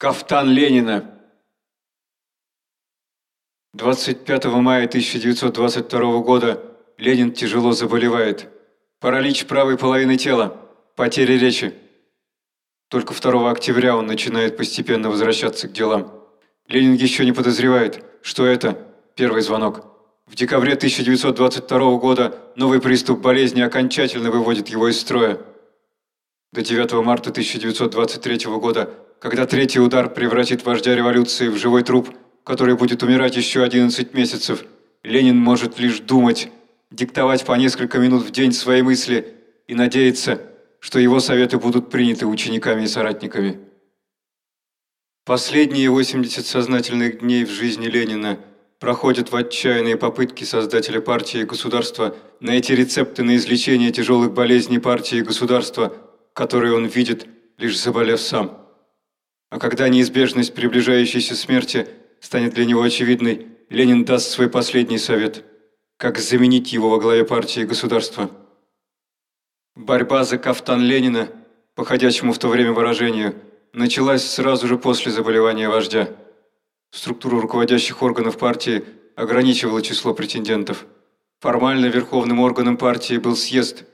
Кафтан Ленина. 25 мая 1922 года Ленин тяжело заболевает. Паралич правой половины тела, потеря речи. Только 2 октября он начинает постепенно возвращаться к делам. Ленин еще не подозревает, что это первый звонок. В декабре 1922 года новый приступ болезни окончательно выводит его из строя. До 9 марта 1923 года когда третий удар превратит вождя революции в живой труп, который будет умирать еще 11 месяцев, Ленин может лишь думать, диктовать по несколько минут в день свои мысли и надеяться, что его советы будут приняты учениками и соратниками. Последние 80 сознательных дней в жизни Ленина проходят в отчаянные попытки создателя партии и государства найти рецепты на излечение тяжелых болезней партии и государства, которые он видит, лишь заболев сам. А когда неизбежность приближающейся смерти станет для него очевидной, Ленин даст свой последний совет, как заменить его во главе партии и государства. Борьба за кафтан Ленина, походящему в то время выражению, началась сразу же после заболевания вождя. Структура руководящих органов партии ограничивала число претендентов. Формально верховным органом партии был съезд,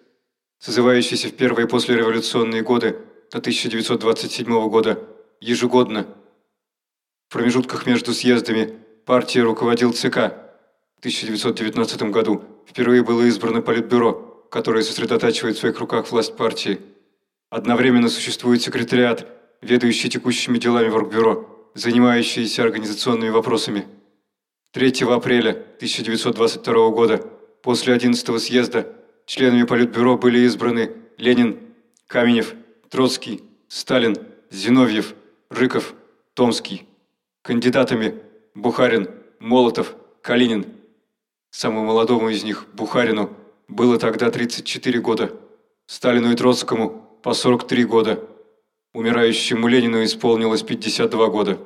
созывающийся в первые послереволюционные годы до 1927 года, ежегодно. В промежутках между съездами партия руководил ЦК. В 1919 году впервые было избрано Политбюро, которое сосредотачивает в своих руках власть партии. Одновременно существует секретариат, ведающий текущими делами в Оргбюро, занимающийся организационными вопросами. 3 апреля 1922 года, после 11 съезда, членами Политбюро были избраны Ленин, Каменев, Троцкий, Сталин, Зиновьев, Рыков, Томский. Кандидатами Бухарин, Молотов, Калинин. Самому молодому из них, Бухарину, было тогда 34 года. Сталину и Троцкому по 43 года. Умирающему Ленину исполнилось 52 года.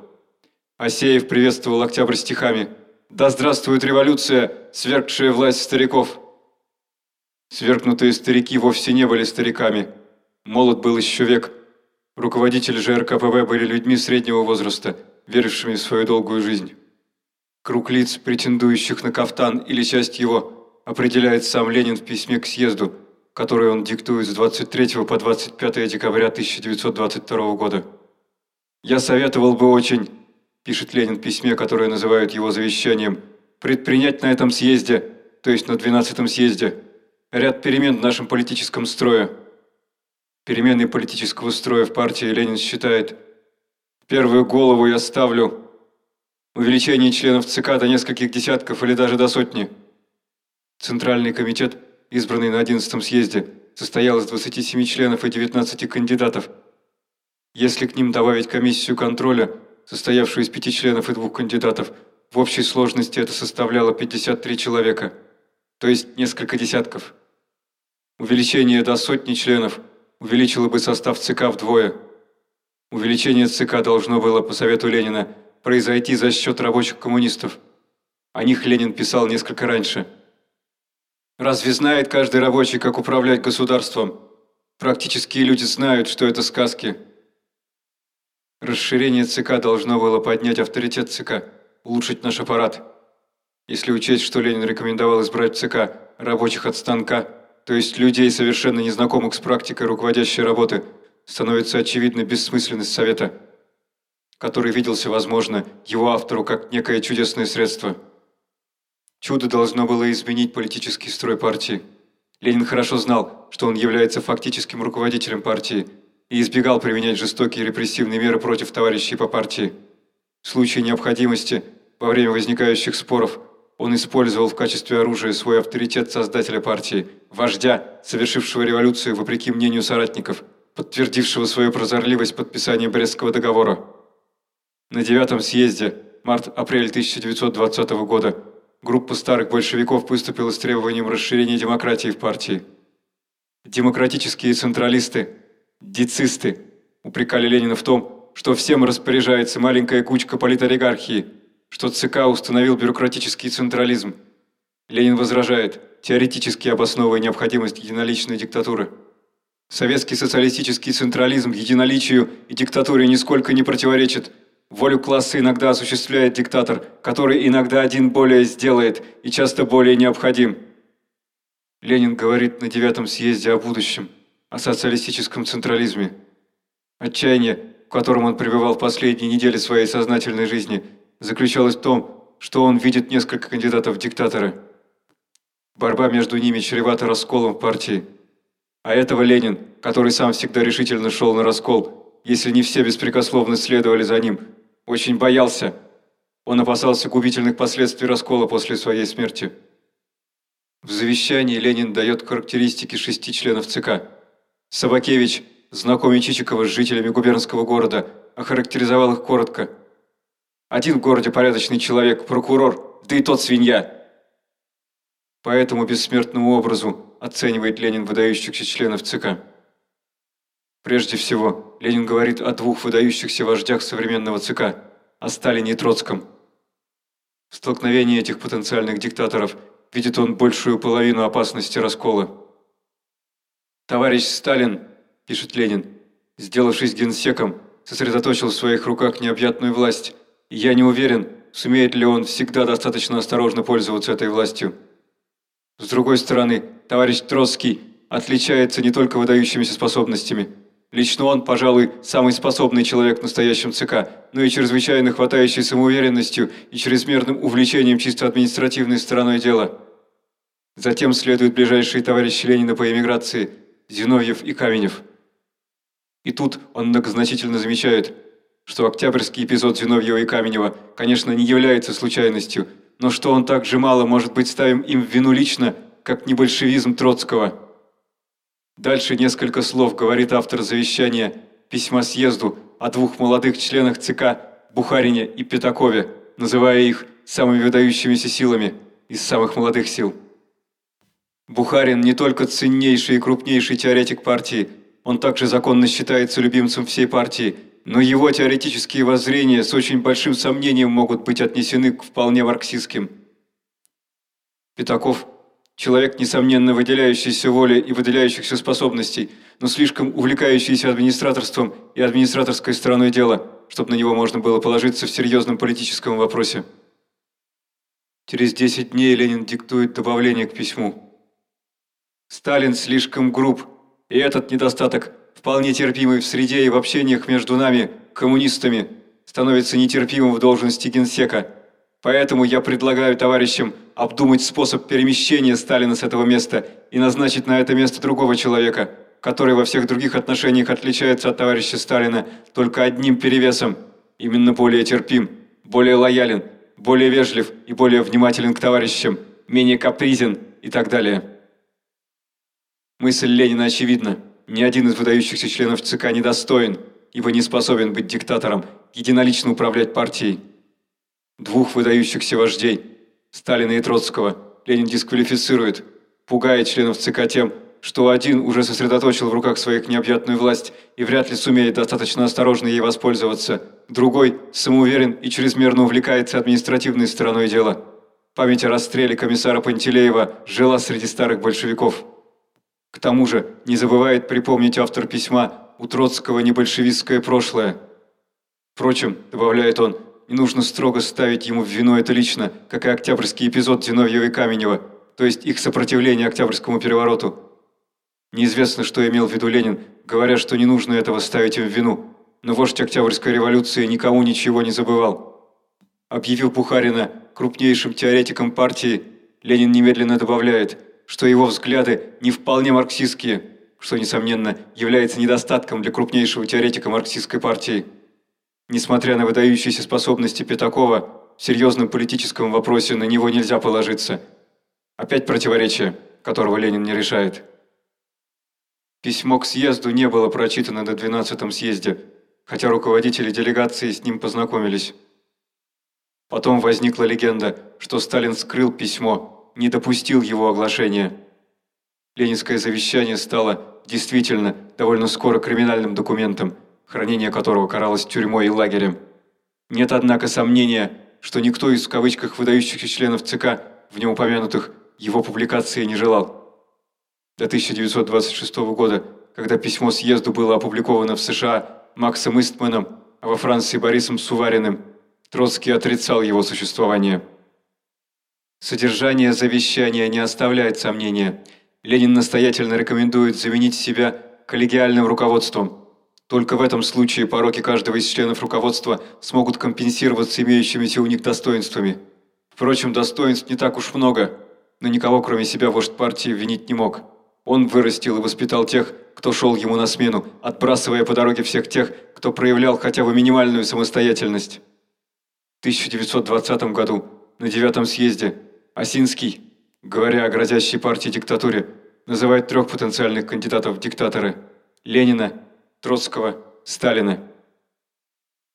Асеев приветствовал октябрь стихами «Да здравствует революция, свергшая власть стариков!» Свергнутые старики вовсе не были стариками. Молод был еще век – Руководители же РКПБ были людьми среднего возраста, верившими в свою долгую жизнь. Круг лиц, претендующих на кафтан или часть его, определяет сам Ленин в письме к съезду, которое он диктует с 23 по 25 декабря 1922 года. «Я советовал бы очень», – пишет Ленин в письме, которое называют его завещанием, «предпринять на этом съезде, то есть на 12-м съезде, ряд перемен в нашем политическом строе» перемены политического строя в партии Ленин считает, первую голову я ставлю увеличение членов ЦК до нескольких десятков или даже до сотни. Центральный комитет, избранный на 11-м съезде, состоял из 27 членов и 19 кандидатов. Если к ним добавить комиссию контроля, состоявшую из пяти членов и двух кандидатов, в общей сложности это составляло 53 человека, то есть несколько десятков. Увеличение до сотни членов – увеличило бы состав ЦК вдвое. Увеличение ЦК должно было, по совету Ленина, произойти за счет рабочих коммунистов. О них Ленин писал несколько раньше. Разве знает каждый рабочий, как управлять государством? Практические люди знают, что это сказки. Расширение ЦК должно было поднять авторитет ЦК, улучшить наш аппарат. Если учесть, что Ленин рекомендовал избрать ЦК рабочих от станка – то есть людей, совершенно незнакомых с практикой руководящей работы, становится очевидной бессмысленность Совета, который виделся, возможно, его автору как некое чудесное средство. Чудо должно было изменить политический строй партии. Ленин хорошо знал, что он является фактическим руководителем партии и избегал применять жестокие репрессивные меры против товарищей по партии. В случае необходимости, во время возникающих споров – он использовал в качестве оружия свой авторитет создателя партии, вождя, совершившего революцию вопреки мнению соратников, подтвердившего свою прозорливость подписанием Брестского договора. На девятом съезде, март-апрель 1920 года, группа старых большевиков выступила с требованием расширения демократии в партии. Демократические централисты, децисты, упрекали Ленина в том, что всем распоряжается маленькая кучка политолигархии – что ЦК установил бюрократический централизм. Ленин возражает, теоретически обосновывая необходимость единоличной диктатуры. Советский социалистический централизм единоличию и диктатуре нисколько не противоречит. Волю класса иногда осуществляет диктатор, который иногда один более сделает и часто более необходим. Ленин говорит на девятом съезде о будущем, о социалистическом централизме. Отчаяние, в котором он пребывал последние недели своей сознательной жизни, заключалось в том, что он видит несколько кандидатов в диктаторы. Борьба между ними чревата расколом в партии. А этого Ленин, который сам всегда решительно шел на раскол, если не все беспрекословно следовали за ним, очень боялся. Он опасался губительных последствий раскола после своей смерти. В завещании Ленин дает характеристики шести членов ЦК. Собакевич, знакомый Чичикова с жителями губернского города, охарактеризовал их коротко. Один в городе порядочный человек, прокурор, да и тот свинья. По этому бессмертному образу оценивает Ленин выдающихся членов ЦК. Прежде всего, Ленин говорит о двух выдающихся вождях современного ЦК – о Сталине и Троцком. В столкновении этих потенциальных диктаторов видит он большую половину опасности раскола. «Товарищ Сталин», – пишет Ленин, – «сделавшись генсеком, сосредоточил в своих руках необъятную власть, я не уверен, сумеет ли он всегда достаточно осторожно пользоваться этой властью». С другой стороны, товарищ Троцкий отличается не только выдающимися способностями. Лично он, пожалуй, самый способный человек в настоящем ЦК, но и чрезвычайно хватающий самоуверенностью и чрезмерным увлечением чисто административной стороной дела. Затем следуют ближайшие товарищи Ленина по эмиграции – Зиновьев и Каменев. И тут он многозначительно замечает, что октябрьский эпизод Зиновьева и Каменева, конечно, не является случайностью – но что он так же мало может быть ставим им в вину лично, как не большевизм Троцкого. Дальше несколько слов говорит автор завещания письма съезду о двух молодых членах ЦК Бухарине и Пятакове, называя их самыми выдающимися силами из самых молодых сил. Бухарин не только ценнейший и крупнейший теоретик партии, он также законно считается любимцем всей партии – но его теоретические воззрения с очень большим сомнением могут быть отнесены к вполне марксистским. Пятаков – человек, несомненно, выделяющийся волей и выделяющихся способностей, но слишком увлекающийся администраторством и администраторской стороной дела, чтобы на него можно было положиться в серьезном политическом вопросе. Через 10 дней Ленин диктует добавление к письму. Сталин слишком груб, и этот недостаток – вполне терпимый в среде и в общениях между нами, коммунистами, становится нетерпимым в должности генсека. Поэтому я предлагаю товарищам обдумать способ перемещения Сталина с этого места и назначить на это место другого человека, который во всех других отношениях отличается от товарища Сталина только одним перевесом, именно более терпим, более лоялен, более вежлив и более внимателен к товарищам, менее капризен и так далее. Мысль Ленина очевидна. Ни один из выдающихся членов ЦК не достоин, ибо не способен быть диктатором, единолично управлять партией. Двух выдающихся вождей, Сталина и Троцкого, Ленин дисквалифицирует, пугая членов ЦК тем, что один уже сосредоточил в руках своих необъятную власть и вряд ли сумеет достаточно осторожно ей воспользоваться. Другой самоуверен и чрезмерно увлекается административной стороной дела. Память о расстреле комиссара Пантелеева жила среди старых большевиков. К тому же не забывает припомнить автор письма «У Троцкого небольшевистское прошлое». Впрочем, добавляет он, не нужно строго ставить ему в вину это лично, как и октябрьский эпизод Зиновьева и Каменева, то есть их сопротивление Октябрьскому перевороту. Неизвестно, что имел в виду Ленин, говоря, что не нужно этого ставить им в вину, но вождь Октябрьской революции никому ничего не забывал. Объявив Бухарина крупнейшим теоретиком партии, Ленин немедленно добавляет – что его взгляды не вполне марксистские, что, несомненно, является недостатком для крупнейшего теоретика марксистской партии. Несмотря на выдающиеся способности Пятакова, в серьезном политическом вопросе на него нельзя положиться. Опять противоречие, которого Ленин не решает. Письмо к съезду не было прочитано на 12-м съезде, хотя руководители делегации с ним познакомились. Потом возникла легенда, что Сталин скрыл письмо, не допустил его оглашения. Ленинское завещание стало действительно довольно скоро криминальным документом, хранение которого каралось тюрьмой и лагерем. Нет, однако, сомнения, что никто из в кавычках выдающихся членов ЦК, в нем упомянутых, его публикации не желал. До 1926 года когда письмо съезду было опубликовано в США Максом Истманом, а во Франции Борисом Сувариным, Троцкий отрицал его существование. Содержание завещания не оставляет сомнения. Ленин настоятельно рекомендует заменить себя коллегиальным руководством. Только в этом случае пороки каждого из членов руководства смогут компенсироваться имеющимися у них достоинствами. Впрочем, достоинств не так уж много, но никого кроме себя вождь партии винить не мог. Он вырастил и воспитал тех, кто шел ему на смену, отбрасывая по дороге всех тех, кто проявлял хотя бы минимальную самостоятельность. В 1920 году на девятом съезде Осинский, говоря о грозящей партии диктатуре, называет трех потенциальных кандидатов в диктаторы – Ленина, Троцкого, Сталина.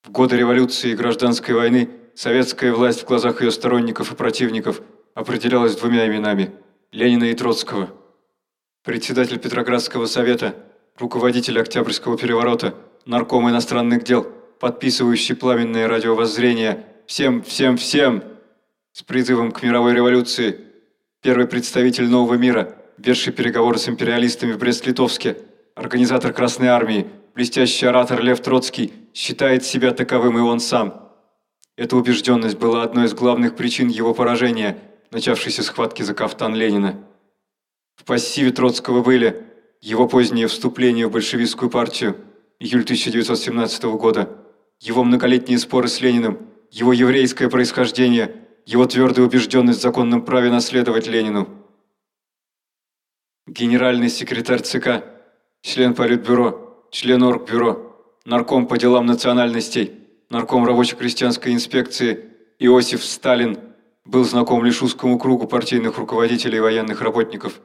В годы революции и гражданской войны советская власть в глазах ее сторонников и противников определялась двумя именами – Ленина и Троцкого. Председатель Петроградского совета, руководитель Октябрьского переворота, нарком иностранных дел, подписывающий пламенное радиовоззрение «Всем, всем, всем!» С призывом к мировой революции, первый представитель нового мира, ведший переговоры с империалистами в Брест-Литовске, организатор Красной Армии, блестящий оратор Лев Троцкий, считает себя таковым и он сам. Эта убежденность была одной из главных причин его поражения, начавшейся схватки за кафтан Ленина. В пассиве Троцкого были его позднее вступление в большевистскую партию, июль 1917 года, его многолетние споры с Лениным, его еврейское происхождение – его твердая убежденность в законном праве наследовать Ленину. Генеральный секретарь ЦК, член Политбюро, член Оргбюро, нарком по делам национальностей, нарком рабоче-крестьянской инспекции Иосиф Сталин был знаком лишь узкому кругу партийных руководителей и военных работников.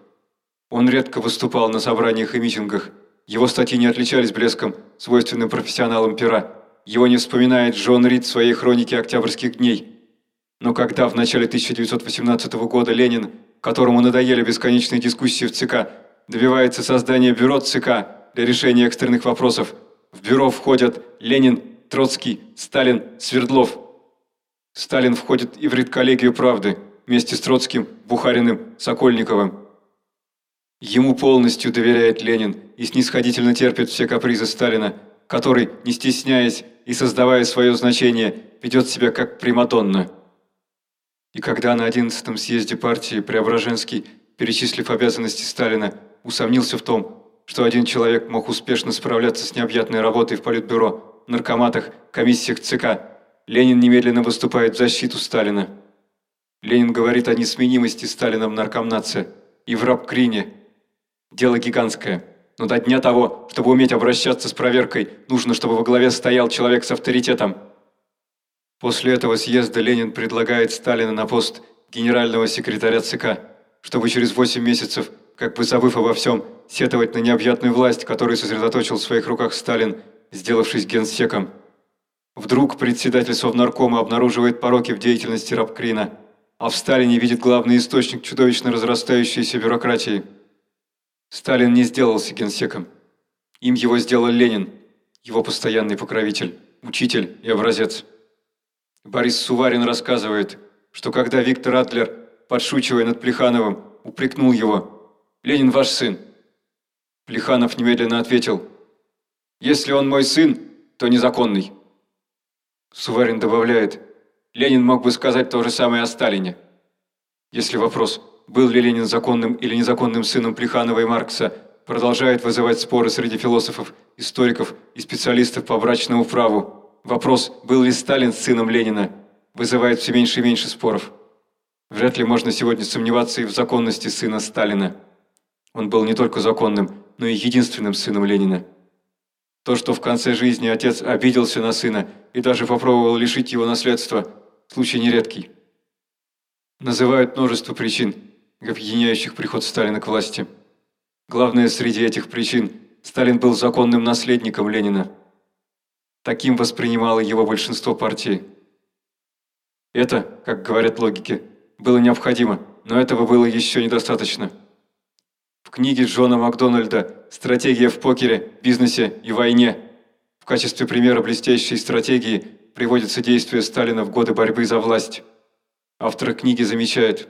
Он редко выступал на собраниях и митингах. Его статьи не отличались блеском, свойственным профессионалам пера. Его не вспоминает Джон Рид в своей хронике «Октябрьских дней». Но когда в начале 1918 года Ленин, которому надоели бесконечные дискуссии в ЦК, добивается создания бюро ЦК для решения экстренных вопросов, в бюро входят Ленин, Троцкий, Сталин, Свердлов. Сталин входит и в редколлегию «Правды» вместе с Троцким, Бухариным, Сокольниковым. Ему полностью доверяет Ленин и снисходительно терпит все капризы Сталина, который, не стесняясь и создавая свое значение, ведет себя как Примадонна. И когда на 11-м съезде партии Преображенский, перечислив обязанности Сталина, усомнился в том, что один человек мог успешно справляться с необъятной работой в Политбюро, наркоматах, комиссиях ЦК, Ленин немедленно выступает в защиту Сталина. Ленин говорит о несменимости Сталина в наркомнации и в рабкрине. Дело гигантское. Но до дня того, чтобы уметь обращаться с проверкой, нужно, чтобы во главе стоял человек с авторитетом – После этого съезда Ленин предлагает Сталина на пост генерального секретаря ЦК, чтобы через 8 месяцев, как бы забыв обо всем, сетовать на необъятную власть, которую сосредоточил в своих руках Сталин, сделавшись генсеком. Вдруг председатель Совнаркома обнаруживает пороки в деятельности Рабкрина, а в Сталине видит главный источник чудовищно разрастающейся бюрократии. Сталин не сделался генсеком. Им его сделал Ленин, его постоянный покровитель, учитель и образец. Борис Суварин рассказывает, что когда Виктор Адлер, подшучивая над Плехановым, упрекнул его «Ленин ваш сын», Плеханов немедленно ответил «Если он мой сын, то незаконный». Суварин добавляет «Ленин мог бы сказать то же самое о Сталине». Если вопрос, был ли Ленин законным или незаконным сыном Плеханова и Маркса, продолжает вызывать споры среди философов, историков и специалистов по брачному праву, Вопрос, был ли Сталин сыном Ленина, вызывает все меньше и меньше споров. Вряд ли можно сегодня сомневаться и в законности сына Сталина. Он был не только законным, но и единственным сыном Ленина. То, что в конце жизни отец обиделся на сына и даже попробовал лишить его наследства, случай нередкий. Называют множество причин, объединяющих приход Сталина к власти. Главное среди этих причин – Сталин был законным наследником Ленина. Таким воспринимало его большинство партии. Это, как говорят логики, было необходимо, но этого было еще недостаточно. В книге Джона Макдональда «Стратегия в покере, бизнесе и войне» в качестве примера блестящей стратегии приводится действие Сталина в годы борьбы за власть. Автор книги замечает,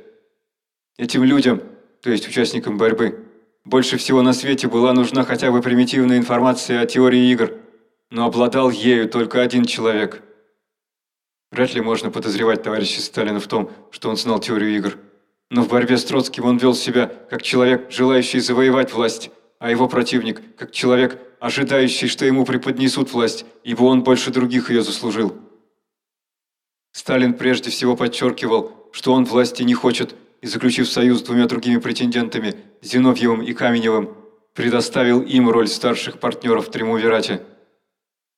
этим людям, то есть участникам борьбы, больше всего на свете была нужна хотя бы примитивная информация о теории игр, но обладал ею только один человек. Вряд ли можно подозревать товарища Сталина в том, что он знал теорию игр. Но в борьбе с Троцким он вел себя как человек, желающий завоевать власть, а его противник – как человек, ожидающий, что ему преподнесут власть, ибо он больше других ее заслужил. Сталин прежде всего подчеркивал, что он власти не хочет, и, заключив союз с двумя другими претендентами, Зиновьевым и Каменевым, предоставил им роль старших партнеров в Триумвирате.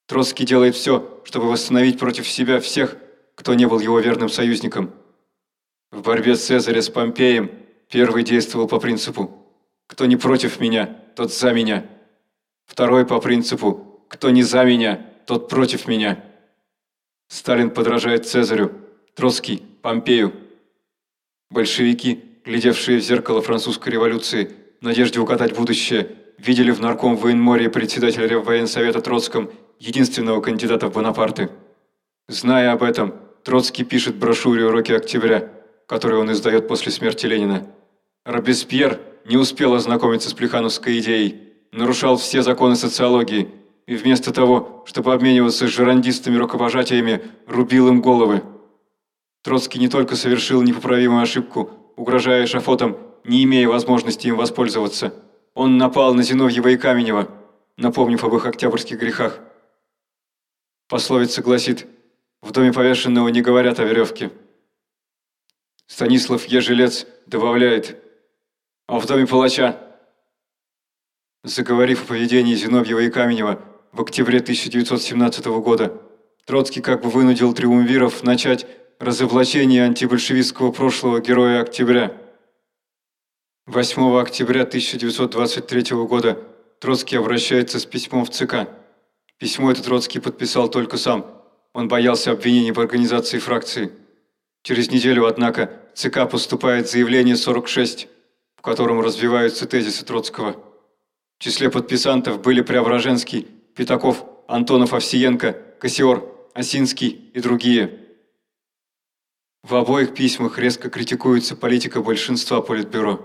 Троцкий делает все, чтобы восстановить против себя всех, кто не был его верным союзником. В борьбе Цезаря с Помпеем первый действовал по принципу «Кто не против меня, тот за меня». Второй по принципу «Кто не за меня, тот против меня». Сталин подражает Цезарю, Троцкий – Помпею. Большевики, глядевшие в зеркало французской революции, в надежде угадать будущее, видели в нарком военморье председателя военсовета Троцком единственного кандидата в Бонапарты. Зная об этом, Троцкий пишет брошюре «Уроки октября», которую он издает после смерти Ленина. Робеспьер не успел ознакомиться с плехановской идеей, нарушал все законы социологии и вместо того, чтобы обмениваться с жерандистами рукопожатиями, рубил им головы. Троцкий не только совершил непоправимую ошибку, угрожая эшафотом, не имея возможности им воспользоваться. Он напал на Зиновьева и Каменева, напомнив об их октябрьских грехах. Пословица гласит «В доме повешенного не говорят о веревке». Станислав Ежелец добавляет «А в доме палача?» Заговорив о поведении Зиновьева и Каменева в октябре 1917 года, Троцкий как бы вынудил триумвиров начать разоблачение антибольшевистского прошлого героя октября. 8 октября 1923 года Троцкий обращается с письмом в ЦК. Письмо это Троцкий подписал только сам. Он боялся обвинений в организации фракции. Через неделю, однако, ЦК поступает заявление 46, в котором развиваются тезисы Троцкого. В числе подписантов были Преображенский, Пятаков, Антонов Овсиенко, Кассиор, Осинский и другие. В обоих письмах резко критикуется политика большинства Политбюро.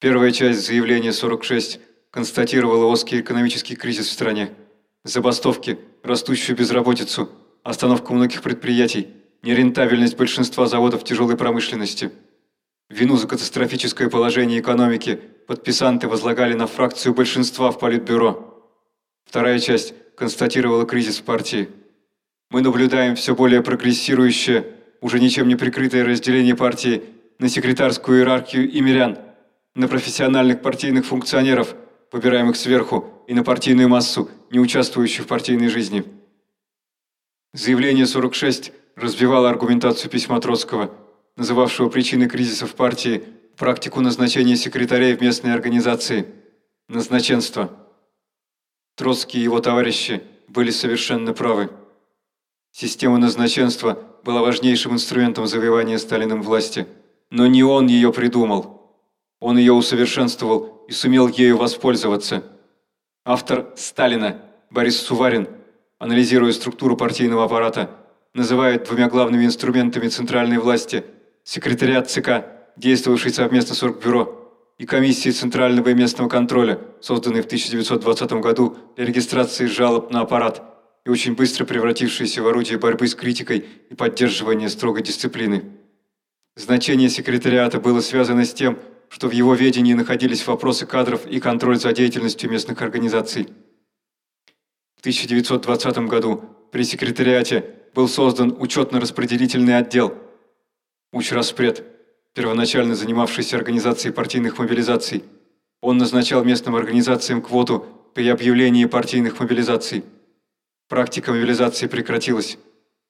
Первая часть заявления 46 констатировала острый экономический кризис в стране, забастовки, растущую безработицу, остановку многих предприятий, нерентабельность большинства заводов тяжелой промышленности. Вину за катастрофическое положение экономики подписанты возлагали на фракцию большинства в Политбюро. Вторая часть констатировала кризис в партии – мы наблюдаем все более прогрессирующее, уже ничем не прикрытое разделение партии на секретарскую иерархию и мирян, на профессиональных партийных функционеров, выбираемых сверху, и на партийную массу, не участвующую в партийной жизни. Заявление 46 разбивало аргументацию письма Троцкого, называвшего причиной кризиса в партии практику назначения секретарей в местные организации, назначенство. Троцкий и его товарищи были совершенно правы. Система назначенства была важнейшим инструментом завоевания Сталиным власти. Но не он ее придумал. Он ее усовершенствовал и сумел ею воспользоваться. Автор Сталина, Борис Суварин, анализируя структуру партийного аппарата, называет двумя главными инструментами центральной власти секретариат ЦК, действовавший совместно с Оргбюро, и комиссии Центрального и местного контроля, созданные в 1920 году для регистрации жалоб на аппарат – и очень быстро превратившееся в орудие борьбы с критикой и поддерживания строгой дисциплины. Значение секретариата было связано с тем, что в его ведении находились вопросы кадров и контроль за деятельностью местных организаций. В 1920 году при секретариате был создан учетно-распределительный отдел Учраспред, первоначально занимавшийся организацией партийных мобилизаций. Он назначал местным организациям квоту при объявлении партийных мобилизаций – Практика мобилизации прекратилась.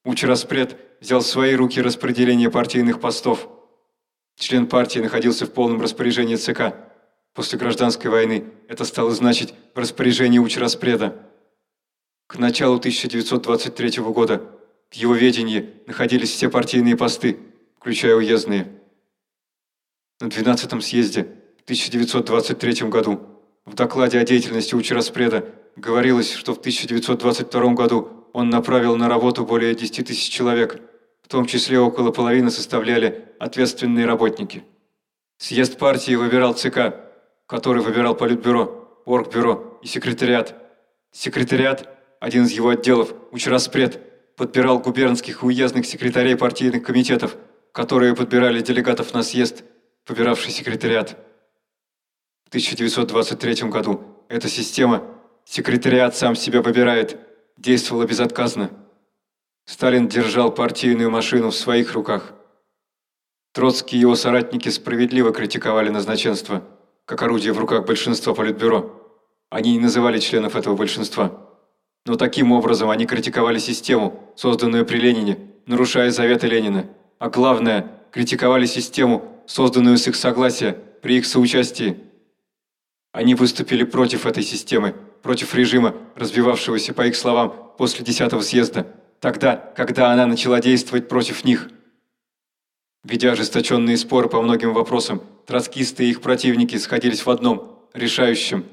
Учраспред взял в свои руки распределение партийных постов. Член партии находился в полном распоряжении ЦК. После гражданской войны это стало значить в распоряжении Учраспреда. К началу 1923 года в его ведении находились все партийные посты, включая уездные. На 12-м съезде в 1923 году в докладе о деятельности Учраспреда говорилось, что в 1922 году он направил на работу более 10 тысяч человек, том числе около половины составляли ответственные работники. Съезд партии выбирал ЦК, который выбирал Политбюро, Оргбюро и секретариат. Секретариат, один из его отделов, учраспред, подбирал губернских и уездных секретарей партийных комитетов, которые подбирали делегатов на съезд, выбиравший секретариат. В 1923 году эта система «секретариат сам себя выбирает» действовала безотказно. Сталин держал партийную машину в своих руках. Троцкий и его соратники справедливо критиковали назначенство, как орудие в руках большинства Политбюро. Они не называли членов этого большинства. Но таким образом они критиковали систему, созданную при Ленине, нарушая заветы Ленина. А главное, критиковали систему, созданную с их согласия, при их соучастии. Они выступили против этой системы, против режима, развивавшегося, по их словам, после 10-го съезда, тогда, когда она начала действовать против них. Ведя ожесточенные споры по многим вопросам, троцкисты и их противники сходились в одном, решающем.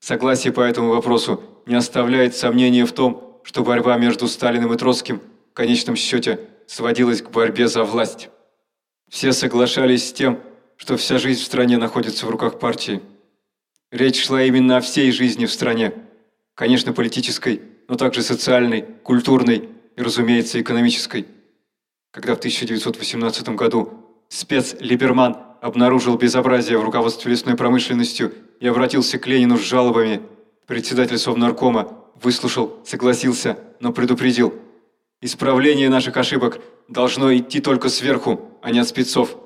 Согласие по этому вопросу не оставляет сомнения в том, что борьба между Сталиным и Троцким в конечном счете сводилась к борьбе за власть. Все соглашались с тем, что вся жизнь в стране находится в руках партии. Речь шла именно о всей жизни в стране. Конечно, политической, но также социальной, культурной и, разумеется, экономической. Когда в 1918 году спец Либерман обнаружил безобразие в руководстве лесной промышленностью и обратился к Ленину с жалобами, председатель Совнаркома выслушал, согласился, но предупредил. Исправление наших ошибок должно идти только сверху, а не от спецов.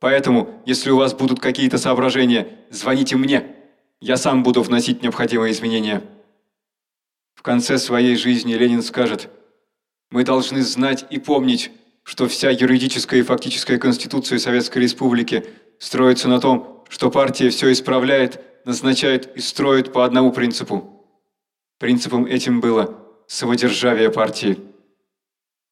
Поэтому, если у вас будут какие-то соображения, звоните мне. Я сам буду вносить необходимые изменения. В конце своей жизни Ленин скажет, «Мы должны знать и помнить, что вся юридическая и фактическая конституция Советской Республики строится на том, что партия все исправляет, назначает и строит по одному принципу. Принципом этим было самодержавие партии.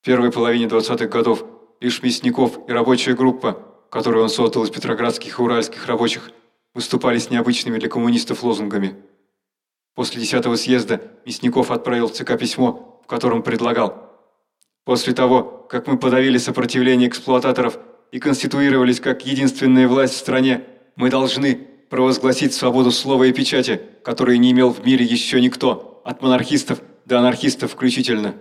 В первой половине 20-х годов лишь Мясников и рабочая группа, которую он создал из петроградских и уральских рабочих, выступали с необычными для коммунистов лозунгами. После 10-го съезда Мясников отправил в ЦК письмо, в котором предлагал «После того, как мы подавили сопротивление эксплуататоров и конституировались как единственная власть в стране, мы должны провозгласить свободу слова и печати, которой не имел в мире еще никто, от монархистов до анархистов включительно».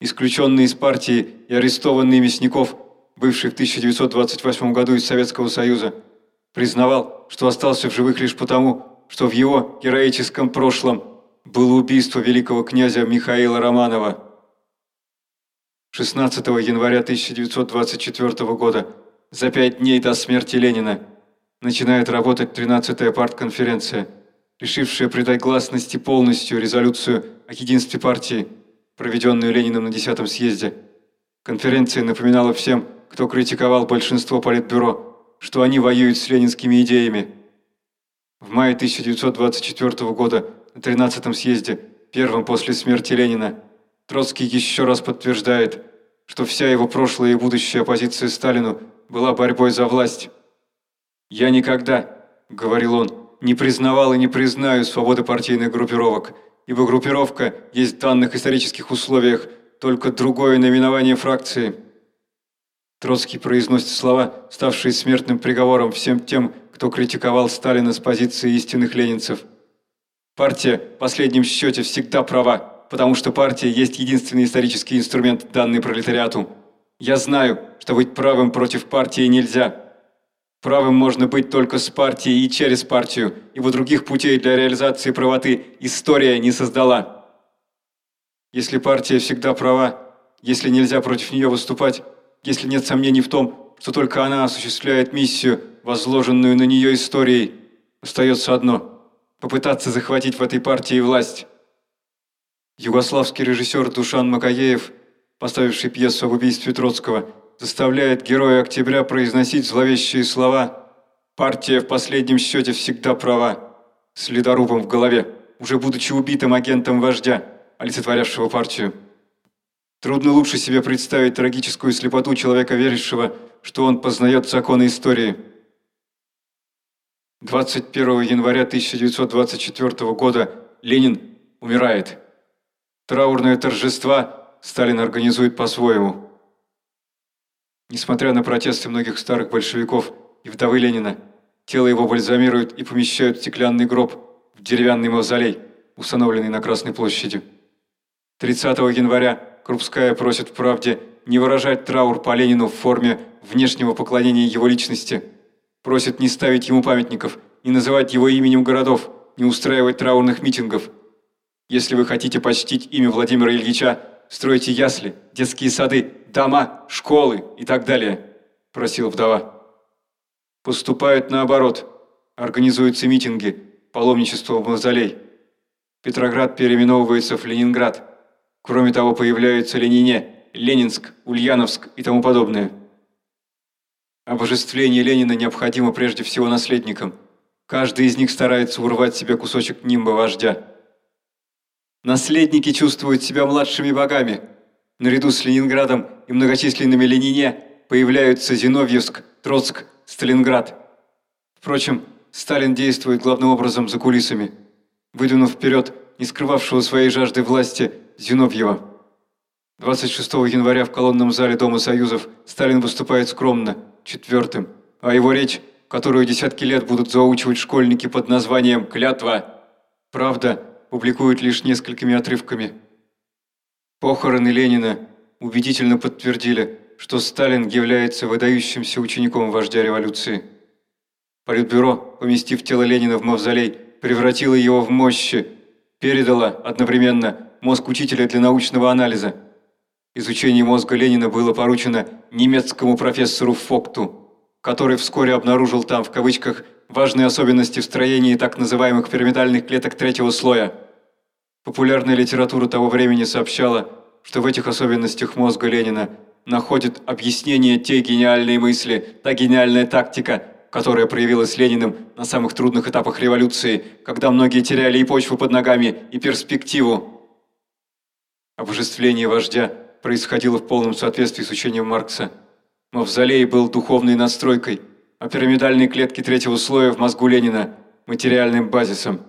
Исключенный из партии и арестованный Мясников, бывший в 1928 году из Советского Союза, признавал, что остался в живых лишь потому, что в его героическом прошлом было убийство великого князя Михаила Романова. 16 января 1924 года, за пять дней до смерти Ленина, начинает работать 13-я партконференция, решившая придать гласности полностью резолюцию о единстве партии, проведенную Лениным на 10-м съезде. Конференция напоминала всем, кто критиковал большинство политбюро, что они воюют с ленинскими идеями. В мае 1924 года на 13-м съезде, первом после смерти Ленина, Троцкий еще раз подтверждает, что вся его прошлая и будущая оппозиция Сталину была борьбой за власть. «Я никогда, — говорил он, — не признавал и не признаю свободы партийных группировок, ибо группировка есть в данных исторических условиях только другое наименование фракции». Троцкий произносит слова, ставшие смертным приговором всем тем, кто критиковал Сталина с позиции истинных ленинцев. Партия в последнем счете всегда права, потому что партия есть единственный исторический инструмент, данный пролетариату. Я знаю, что быть правым против партии нельзя. Правым можно быть только с партией и через партию, ибо других путей для реализации правоты история не создала. Если партия всегда права, если нельзя против нее выступать, если нет сомнений в том, что только она осуществляет миссию, возложенную на нее историей, остается одно – попытаться захватить в этой партии власть. Югославский режиссер Душан Макаеев, поставивший пьесу об убийстве Троцкого, заставляет героя «Октября» произносить зловещие слова «Партия в последнем счете всегда права» с ледорубом в голове, уже будучи убитым агентом вождя, олицетворявшего партию. Трудно лучше себе представить трагическую слепоту человека, верившего, что он познает законы истории. 21 января 1924 года Ленин умирает. Траурное торжества Сталин организует по-своему. Несмотря на протесты многих старых большевиков и вдовы Ленина. Тело его бальзамируют и помещают в стеклянный гроб в деревянный мавзолей, установленный на Красной площади. 30 января Крупская просит в правде не выражать траур по Ленину в форме внешнего поклонения его личности. Просит не ставить ему памятников, не называть его именем городов, не устраивать траурных митингов. Если вы хотите почтить имя Владимира Ильича, стройте ясли, детские сады, дома, школы и так далее», – просила вдова. Поступают наоборот. Организуются митинги, паломничество в мавзолей. Петроград переименовывается в Ленинград. Кроме того, появляются Ленине, Ленинск, Ульяновск и тому подобное. Обожествление Ленина необходимо прежде всего наследникам. Каждый из них старается урвать себе кусочек нимба вождя. Наследники чувствуют себя младшими богами. Наряду с Ленинградом и многочисленными Ленине появляются Зиновьевск, Троцк, Сталинград. Впрочем, Сталин действует главным образом за кулисами, выдвинув вперед не скрывавшего своей жажды власти Зиновьева. 26 января в колонном зале Дома Союзов Сталин выступает скромно, четвертым, а его речь, которую десятки лет будут заучивать школьники под названием «Клятва», правда, публикуют лишь несколькими отрывками. Похороны Ленина убедительно подтвердили, что Сталин является выдающимся учеником вождя революции. Политбюро, поместив тело Ленина в мавзолей, превратило его в мощи, передало одновременно мозг учителя для научного анализа. Изучение мозга Ленина было поручено немецкому профессору Фокту, который вскоре обнаружил там, в кавычках, важные особенности в строении так называемых пирамидальных клеток третьего слоя. Популярная литература того времени сообщала, что в этих особенностях мозга Ленина находит объяснение те гениальные мысли, та гениальная тактика, которая проявилась Лениным на самых трудных этапах революции, когда многие теряли и почву под ногами, и перспективу. Обожествление вождя происходило в полном соответствии с учением Маркса. Мавзолей был духовной настройкой, а пирамидальные клетки третьего слоя в мозгу Ленина – материальным базисом.